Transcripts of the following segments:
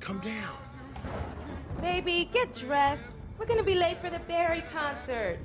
Come down. Baby, get dressed. We're gonna be late for the Barry concert.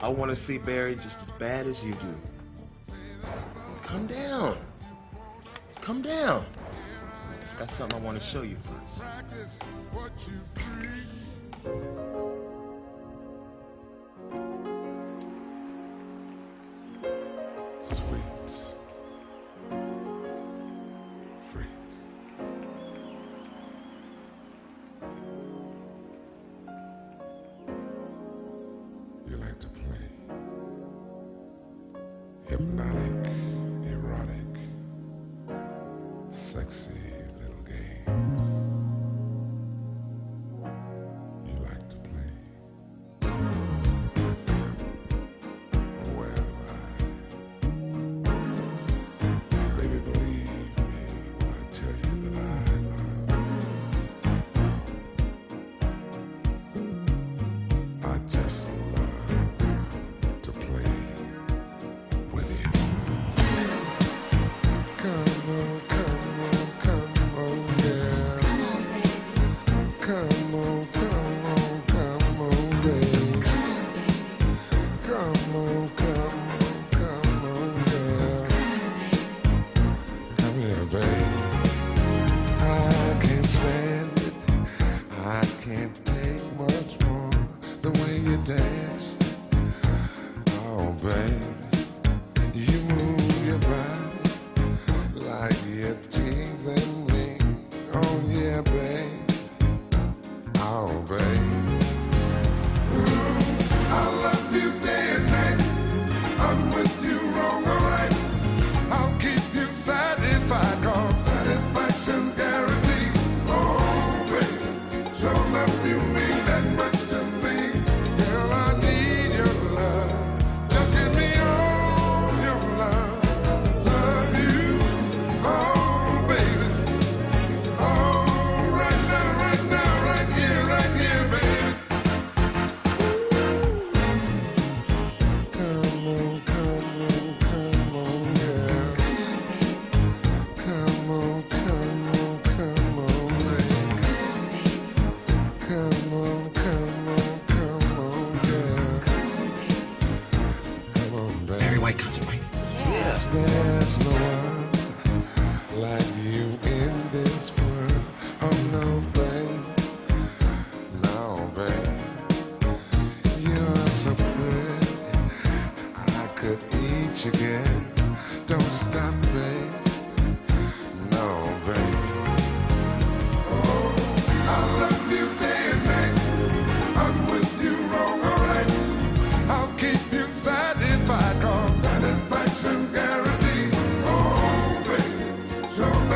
I want to see Barry just as bad as you do. Come down. Come down. That's something I want to show you first. hypnotic, erotic, sexy. come. that concert, right? Yeah. There's no one like you in this world. Oh no, babe. No, babe. You're so pretty. I could eat you again. Don't stop, babe.